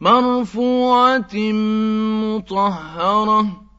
مَّرْفُوعَةٍ مُّطَهَّرَةٍ.